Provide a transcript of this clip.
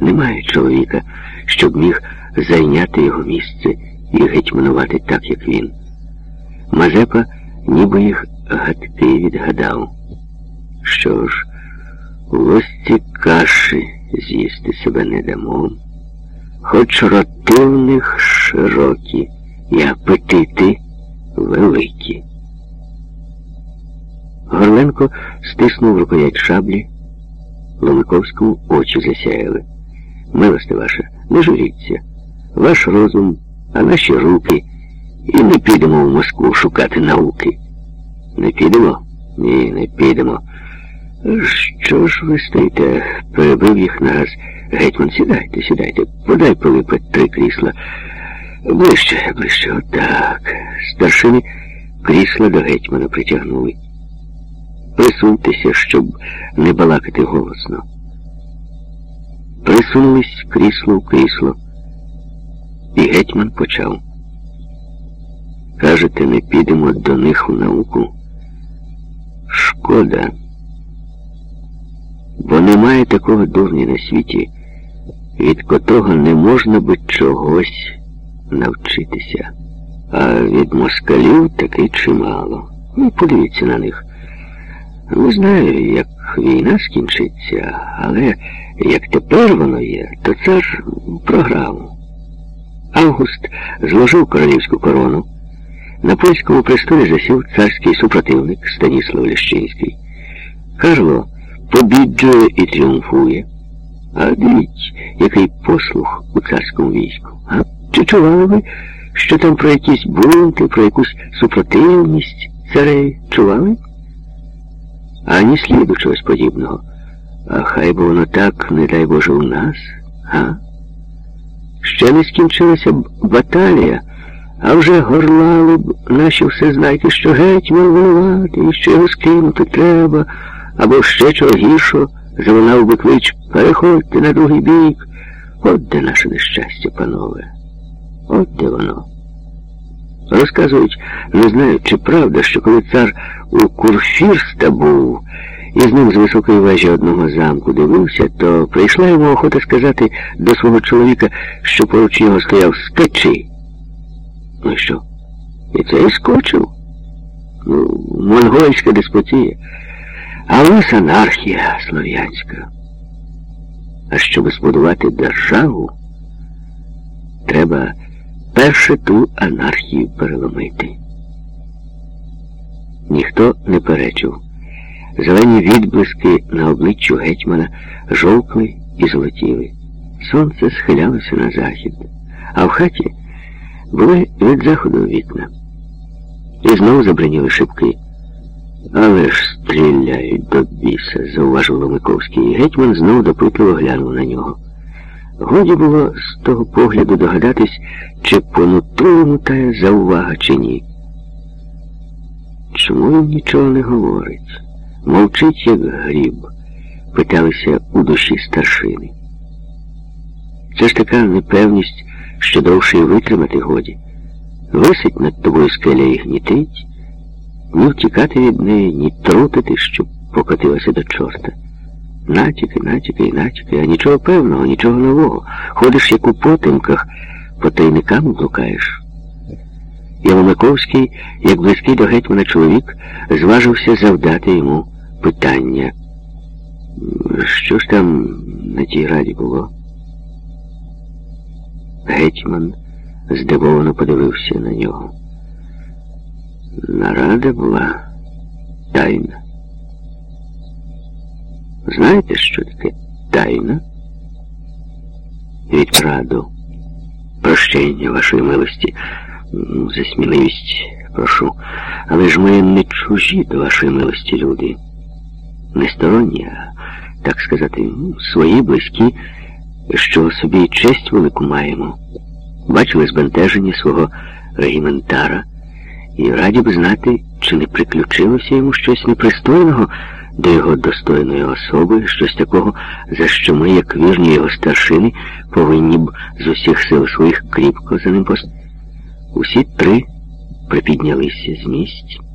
Немає чоловіка, щоб міг зайняти його місце і гетьманувати так, як він. Мазепа ніби їх гадки відгадав. Що ж, у лосці каші з'їсти себе не дамо, хоч роти в них широкі і апетити великі. Горленко стиснув рукоять шаблі, Ломиковському очі засяяли. Милости ваша, не журіться. Ваш розум, а наші руки. І не підемо в Москву шукати науки. Не підемо? Ні, не підемо. Що ж ви стоїте? Перебив їх нараз. Гетьман, сідайте, сідайте, подай Пилипе три крісла. Ближче, ближче, отак. Старшини крісла до гетьмана притягнули. Присуньтеся, щоб не балакати голосно. Присунулись крісло в крісло. І гетьман почав. Кажете, не підемо до них у науку. Шкода. Бо немає такого дурня на світі, від котрого не можна би чогось навчитися. А від москалів таки чимало. Ну, подивіться на них. Не знаю, як війна скінчиться, але як тепер воно є, то цар програв. Август зложив королівську корону. На польському престолі засів царський супротивник Станіслав Лещинський. Карло побіджує і тріумфує. А дивіть, який послух у царському війську. А? Чи чували ви, що там про якісь бунти, про якусь супротивність царей чували? Ані сліду чогось подібного. А хай би воно так, не дай Боже, у нас, а? Ще не скінчилася б баталія, а вже горлали б наші все всезнайки, що гетьман винуватий, що його скинути треба, або ще чого гіршого, залунав би клич переходьте на другий бік. От де наше нещастя, панове. От де воно. Розказують, не знаю, чи правда, що коли цар у Курфірста був і з ним з високої вежі одного замку дивився, то прийшла йому охота сказати до свого чоловіка, що поруч нього стояв скачи. Ну що? І це і скочив. Ну, монгольська деспотія, а у нас анархія слов'янська. А щоб збудувати державу, треба перше ту анархію переломити. Ніхто не перечив. Зелені відблиски на обличчю гетьмана жовкли і золотіли. Сонце схилялося на захід, а в хаті були від заходу вікна. І знову забриніли шибки. Але ж стріляють до біса, зауважив Ломиковський, і гетьман знову допитливо глянув на нього. Годі було з того погляду догадатись, чи по нутру тая заувага, чи ні. Чому він нічого не говорить? Мовчить, як гріб, питалися у душі старшини. Це ж така непевність, що довше витримати годі. Висить над тобою скеля і гнітить, ні втікати від неї, ні трутити, щоб покотилася до чорта. Натяки, натяки натяки, а нічого певного, нічого нового. Ходиш, як у потемках, по тайникам блукаєш. Яломаковський, як близький до гетьмана чоловік, зважився завдати йому питання. Що ж там на тій раді було? Гетьман здивовано подивився на нього. Нарада була тайна. Знаєте, що таке тайна? Від раду. Прощення вашої милості. За сміливість прошу. Але ж ми не чужі до вашої милості люди. Не сторонні, а, так сказати, свої близькі, що собі честь велику маємо. Бачили збентеження свого регіментара і раді б знати, чи не приключилося йому щось непристойного до його достойної особи, щось такого, за що ми, як вірні його старшини, повинні б з усіх сил своїх кріпко за ним пост. Усі три припіднялися з місць.